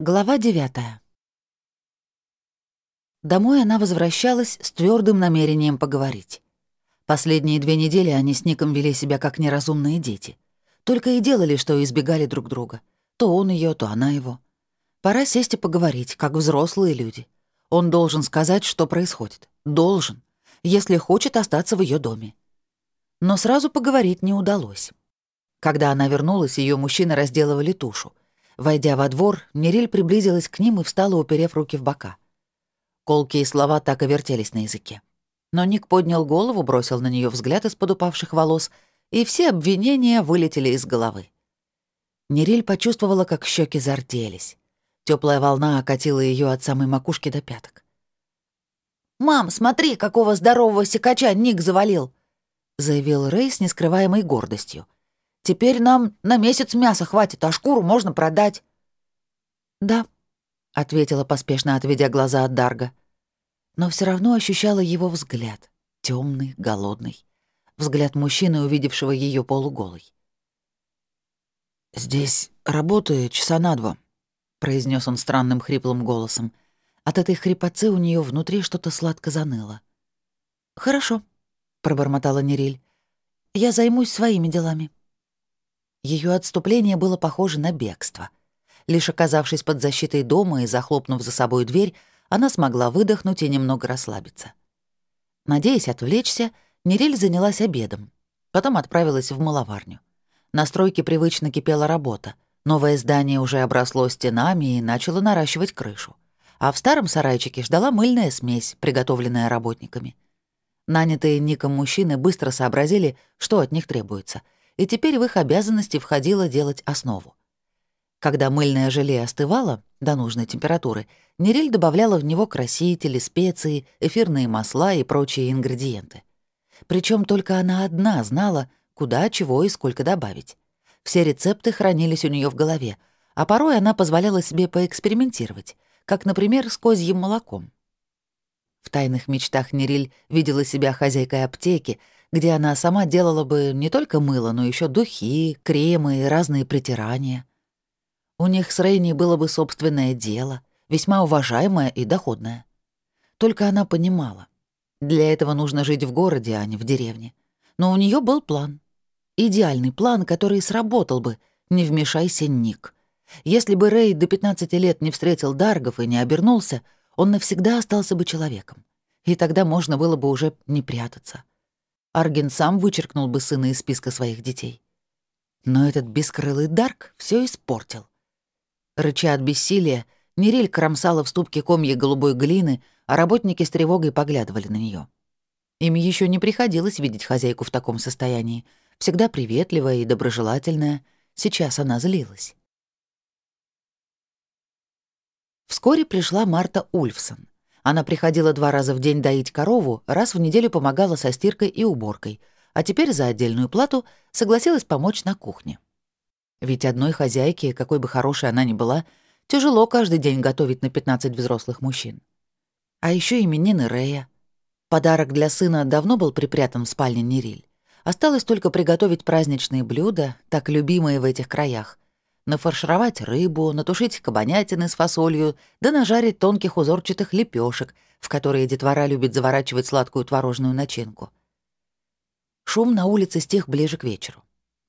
Глава девятая. Домой она возвращалась с твердым намерением поговорить. Последние две недели они с Ником вели себя как неразумные дети. Только и делали, что избегали друг друга. То он ее, то она его. Пора сесть и поговорить, как взрослые люди. Он должен сказать, что происходит. Должен, если хочет остаться в ее доме. Но сразу поговорить не удалось. Когда она вернулась, ее мужчины разделывали тушу — Войдя во двор, Нериль приблизилась к ним и встала, уперев руки в бока. Колкие слова так и вертелись на языке. Но Ник поднял голову, бросил на нее взгляд из-под упавших волос, и все обвинения вылетели из головы. Нериль почувствовала, как щеки зарделись. Теплая волна окатила ее от самой макушки до пяток. «Мам, смотри, какого здорового секача Ник завалил!» — заявил Рэй с нескрываемой гордостью. Теперь нам на месяц мяса хватит, а шкуру можно продать». «Да», — ответила поспешно, отведя глаза от Дарга. Но все равно ощущала его взгляд, темный, голодный. Взгляд мужчины, увидевшего ее полуголой. «Здесь работаю часа на два», — произнес он странным хриплым голосом. От этой хрипотцы у нее внутри что-то сладко заныло. «Хорошо», — пробормотала Нериль. «Я займусь своими делами». Ее отступление было похоже на бегство. Лишь оказавшись под защитой дома и захлопнув за собой дверь, она смогла выдохнуть и немного расслабиться. Надеясь отвлечься, Нериль занялась обедом. Потом отправилась в маловарню. На стройке привычно кипела работа. Новое здание уже обросло стенами и начало наращивать крышу. А в старом сарайчике ждала мыльная смесь, приготовленная работниками. Нанятые Ником мужчины быстро сообразили, что от них требуется — и теперь в их обязанности входило делать основу. Когда мыльное желе остывало до нужной температуры, Нериль добавляла в него красители, специи, эфирные масла и прочие ингредиенты. Причем только она одна знала, куда, чего и сколько добавить. Все рецепты хранились у нее в голове, а порой она позволяла себе поэкспериментировать, как, например, с козьим молоком. В тайных мечтах Нериль видела себя хозяйкой аптеки, где она сама делала бы не только мыло, но еще духи, кремы и разные притирания. У них с Рейни было бы собственное дело, весьма уважаемое и доходное. Только она понимала, для этого нужно жить в городе, а не в деревне. Но у нее был план. Идеальный план, который сработал бы, не вмешайся, Ник. Если бы Рей до 15 лет не встретил Даргов и не обернулся, он навсегда остался бы человеком. И тогда можно было бы уже не прятаться. Арген сам вычеркнул бы сына из списка своих детей. Но этот бескрылый Дарк все испортил. Рыча от бессилия, Нериль кромсала в ступке комья голубой глины, а работники с тревогой поглядывали на нее. Им еще не приходилось видеть хозяйку в таком состоянии. Всегда приветливая и доброжелательная. Сейчас она злилась. Вскоре пришла Марта Ульфсон. Она приходила два раза в день доить корову, раз в неделю помогала со стиркой и уборкой, а теперь за отдельную плату согласилась помочь на кухне. Ведь одной хозяйке, какой бы хорошей она ни была, тяжело каждый день готовить на 15 взрослых мужчин. А еще именины Рея. Подарок для сына давно был припрятан в спальне Нериль. Осталось только приготовить праздничные блюда, так любимые в этих краях, нафаршировать рыбу, натушить кабанятины с фасолью, да нажарить тонких узорчатых лепешек, в которые детвора любит заворачивать сладкую творожную начинку. Шум на улице стих ближе к вечеру.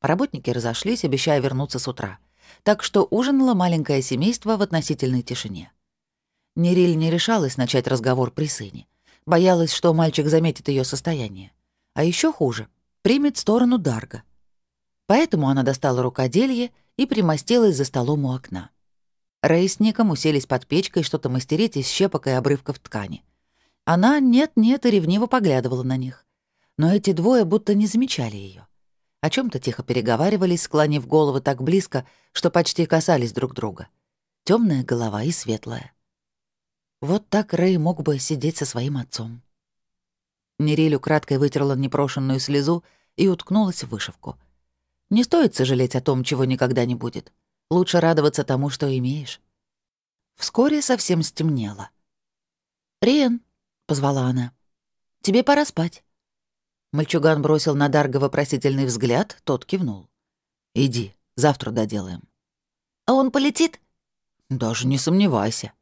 Работники разошлись, обещая вернуться с утра. Так что ужинало маленькое семейство в относительной тишине. Нериль не решалась начать разговор при сыне. Боялась, что мальчик заметит ее состояние. А еще хуже — примет сторону Дарга. Поэтому она достала рукоделье и примостилась за столом у окна. Рэй с Ником уселись под печкой что-то мастерить из щепок и обрывков ткани. Она нет-нет и ревниво поглядывала на них. Но эти двое будто не замечали ее. О чем то тихо переговаривались, склонив головы так близко, что почти касались друг друга. Темная голова и светлая. Вот так Рэй мог бы сидеть со своим отцом. Нериль украдкой вытерла непрошенную слезу и уткнулась в вышивку — не стоит сожалеть о том, чего никогда не будет. Лучше радоваться тому, что имеешь. Вскоре совсем стемнело. «Риен», — позвала она, — «тебе пора спать». Мальчуган бросил на Дарга вопросительный взгляд, тот кивнул. «Иди, завтра доделаем». «А он полетит?» «Даже не сомневайся».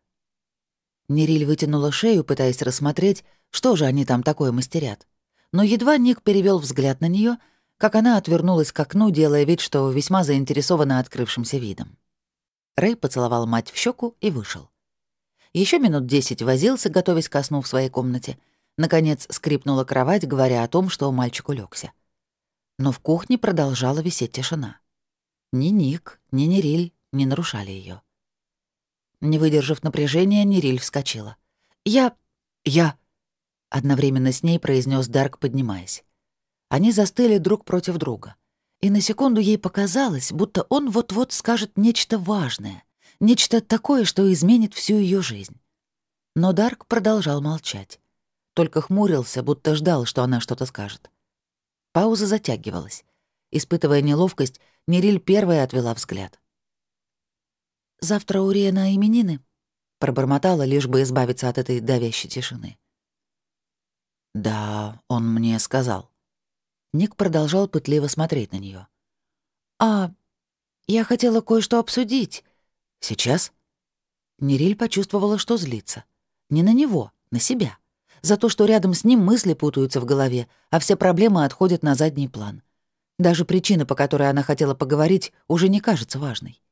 Нериль вытянула шею, пытаясь рассмотреть, что же они там такое мастерят. Но едва Ник перевел взгляд на нее, как она отвернулась к окну, делая вид, что весьма заинтересована открывшимся видом. Рэй поцеловал мать в щеку и вышел. Еще минут десять возился, готовясь ко сну в своей комнате. Наконец скрипнула кровать, говоря о том, что мальчик улегся. Но в кухне продолжала висеть тишина. Ни Ник, ни Нериль не нарушали ее. Не выдержав напряжения, Нериль вскочила. «Я... я...» — одновременно с ней произнес Дарк, поднимаясь. Они застыли друг против друга. И на секунду ей показалось, будто он вот-вот скажет нечто важное, нечто такое, что изменит всю ее жизнь. Но Дарк продолжал молчать. Только хмурился, будто ждал, что она что-то скажет. Пауза затягивалась. Испытывая неловкость, Нериль первая отвела взгляд. «Завтра у Риена именины», — пробормотала, лишь бы избавиться от этой давящей тишины. «Да, он мне сказал». Ник продолжал пытливо смотреть на нее. «А, я хотела кое-что обсудить. Сейчас?» Нериль почувствовала, что злится. Не на него, на себя. За то, что рядом с ним мысли путаются в голове, а все проблемы отходят на задний план. Даже причина, по которой она хотела поговорить, уже не кажется важной.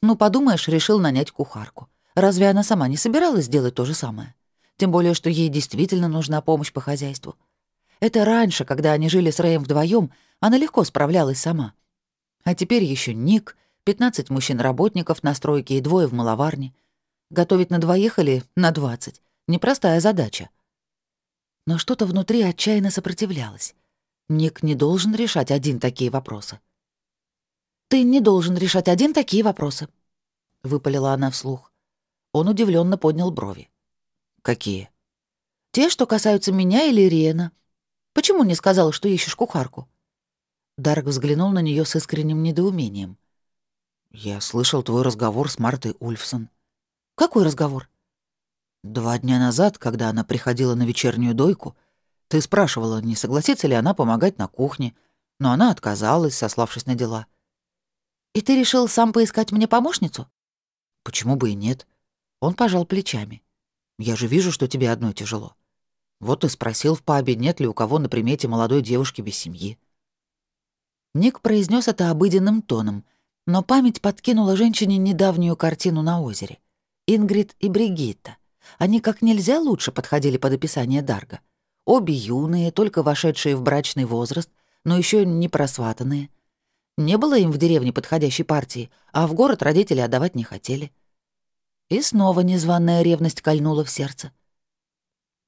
Ну, подумаешь, решил нанять кухарку. Разве она сама не собиралась сделать то же самое? Тем более, что ей действительно нужна помощь по хозяйству. Это раньше, когда они жили с Рэем вдвоем, она легко справлялась сама. А теперь еще Ник, 15 мужчин-работников на стройке и двое в маловарне. Готовить на двоих или на 20 — непростая задача. Но что-то внутри отчаянно сопротивлялось. Ник не должен решать один такие вопросы. «Ты не должен решать один такие вопросы», — выпалила она вслух. Он удивленно поднял брови. «Какие?» «Те, что касаются меня или Риена. Почему не сказал, что ищешь кухарку?» Дарк взглянул на нее с искренним недоумением. «Я слышал твой разговор с Мартой Ульфсон». «Какой разговор?» «Два дня назад, когда она приходила на вечернюю дойку, ты спрашивала, не согласится ли она помогать на кухне, но она отказалась, сославшись на дела. «И ты решил сам поискать мне помощницу?» «Почему бы и нет?» Он пожал плечами. «Я же вижу, что тебе одной тяжело. Вот и спросил в пабе, нет ли у кого на примете молодой девушки без семьи». Ник произнес это обыденным тоном, но память подкинула женщине недавнюю картину на озере. Ингрид и Бригитта. Они как нельзя лучше подходили под описание Дарга. Обе юные, только вошедшие в брачный возраст, но еще не просватанные — не было им в деревне подходящей партии, а в город родители отдавать не хотели. И снова незваная ревность кольнула в сердце.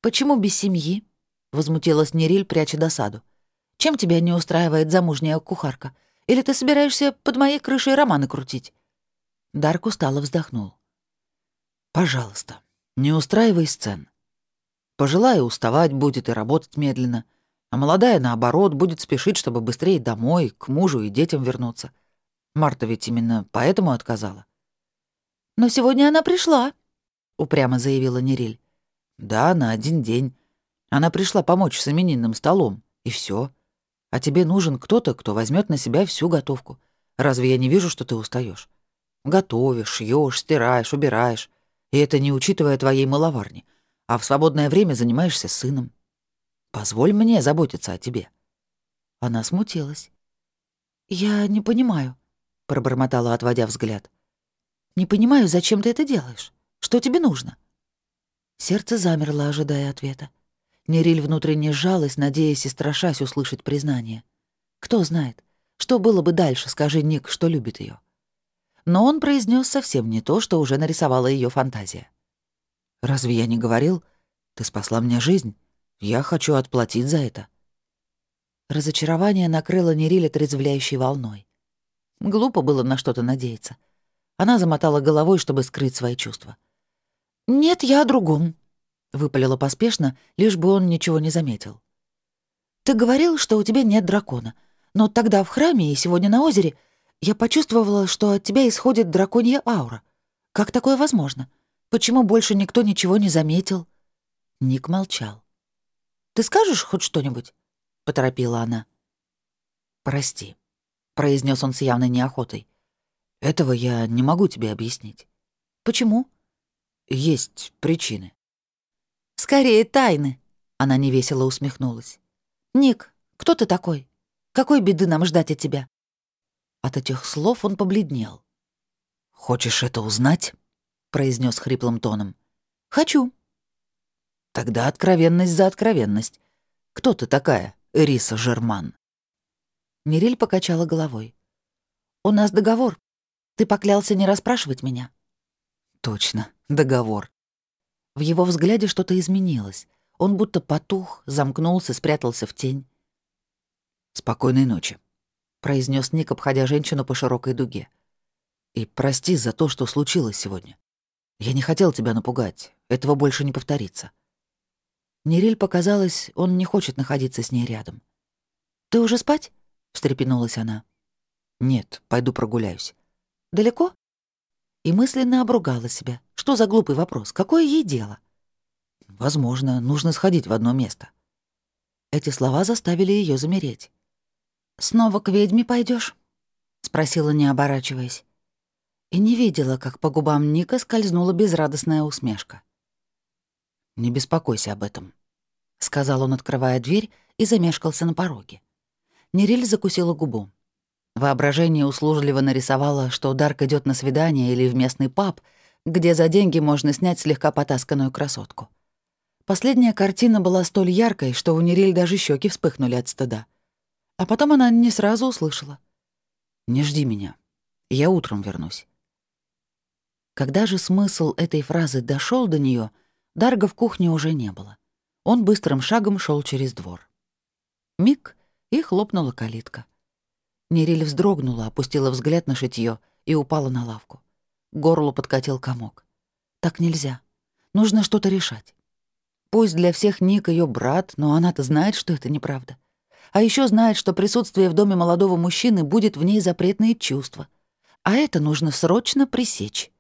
«Почему без семьи?» — возмутилась Нериль, пряча досаду. «Чем тебя не устраивает замужняя кухарка? Или ты собираешься под моей крышей романы крутить?» Дарк устало вздохнул. «Пожалуйста, не устраивай сцен. Пожилая уставать будет и работать медленно. А молодая, наоборот, будет спешить, чтобы быстрее домой, к мужу и детям вернуться. Марта ведь именно поэтому отказала. «Но сегодня она пришла», — упрямо заявила Нериль. «Да, на один день. Она пришла помочь с именинным столом, и все. А тебе нужен кто-то, кто возьмет на себя всю готовку. Разве я не вижу, что ты устаешь? Готовишь, шьешь, стираешь, убираешь. И это не учитывая твоей маловарни. А в свободное время занимаешься сыном. Позволь мне заботиться о тебе». Она смутилась. «Я не понимаю», — пробормотала, отводя взгляд. «Не понимаю, зачем ты это делаешь? Что тебе нужно?» Сердце замерло, ожидая ответа. Нериль внутренне сжалась, надеясь и страшась услышать признание. Кто знает, что было бы дальше, скажи Ник, что любит ее. Но он произнес совсем не то, что уже нарисовала ее фантазия. «Разве я не говорил? Ты спасла мне жизнь. Я хочу отплатить за это». Разочарование накрыло Нериль отрезвляющей волной. Глупо было на что-то надеяться. Она замотала головой, чтобы скрыть свои чувства. «Нет, я о другом», — выпалила поспешно, лишь бы он ничего не заметил. «Ты говорил, что у тебя нет дракона, но тогда в храме и сегодня на озере я почувствовала, что от тебя исходит драконья аура. Как такое возможно? Почему больше никто ничего не заметил?» Ник молчал. Ты скажешь хоть что-нибудь?» — поторопила она. «Прости», — произнес он с явной неохотой. «Этого я не могу тебе объяснить». Почему? Есть причины. Скорее тайны, она невесело усмехнулась. Ник, кто ты такой? Какой беды нам ждать от тебя? От этих слов он побледнел. Хочешь это узнать? произнес хриплым тоном. Хочу. Тогда откровенность за откровенность. Кто ты такая, Риса Жерман? Мириль покачала головой. «У нас договор. Ты поклялся не расспрашивать меня». «Точно, договор». В его взгляде что-то изменилось. Он будто потух, замкнулся, спрятался в тень. «Спокойной ночи», — произнес Ник, обходя женщину по широкой дуге. «И прости за то, что случилось сегодня. Я не хотел тебя напугать. Этого больше не повторится». Нериль показалось, он не хочет находиться с ней рядом. «Ты уже спать?» встрепенулась она. «Нет, пойду прогуляюсь». «Далеко?» И мысленно обругала себя. Что за глупый вопрос? Какое ей дело? «Возможно, нужно сходить в одно место». Эти слова заставили ее замереть. «Снова к ведьме пойдешь? спросила, не оборачиваясь. И не видела, как по губам Ника скользнула безрадостная усмешка. «Не беспокойся об этом», — сказал он, открывая дверь, и замешкался на пороге. Нериль закусила губу. Воображение услужливо нарисовало, что Дарк идет на свидание или в местный паб, где за деньги можно снять слегка потасканную красотку. Последняя картина была столь яркой, что у Нериль даже щеки вспыхнули от стыда. А потом она не сразу услышала. «Не жди меня. Я утром вернусь». Когда же смысл этой фразы дошел до нее, Дарга в кухне уже не было. Он быстрым шагом шел через двор. Миг — и хлопнула калитка. Нериль вздрогнула, опустила взгляд на шитьё и упала на лавку. Горлу подкатил комок. Так нельзя. Нужно что-то решать. Пусть для всех Ник ее брат, но она-то знает, что это неправда. А еще знает, что присутствие в доме молодого мужчины будет в ней запретные чувства. А это нужно срочно пресечь.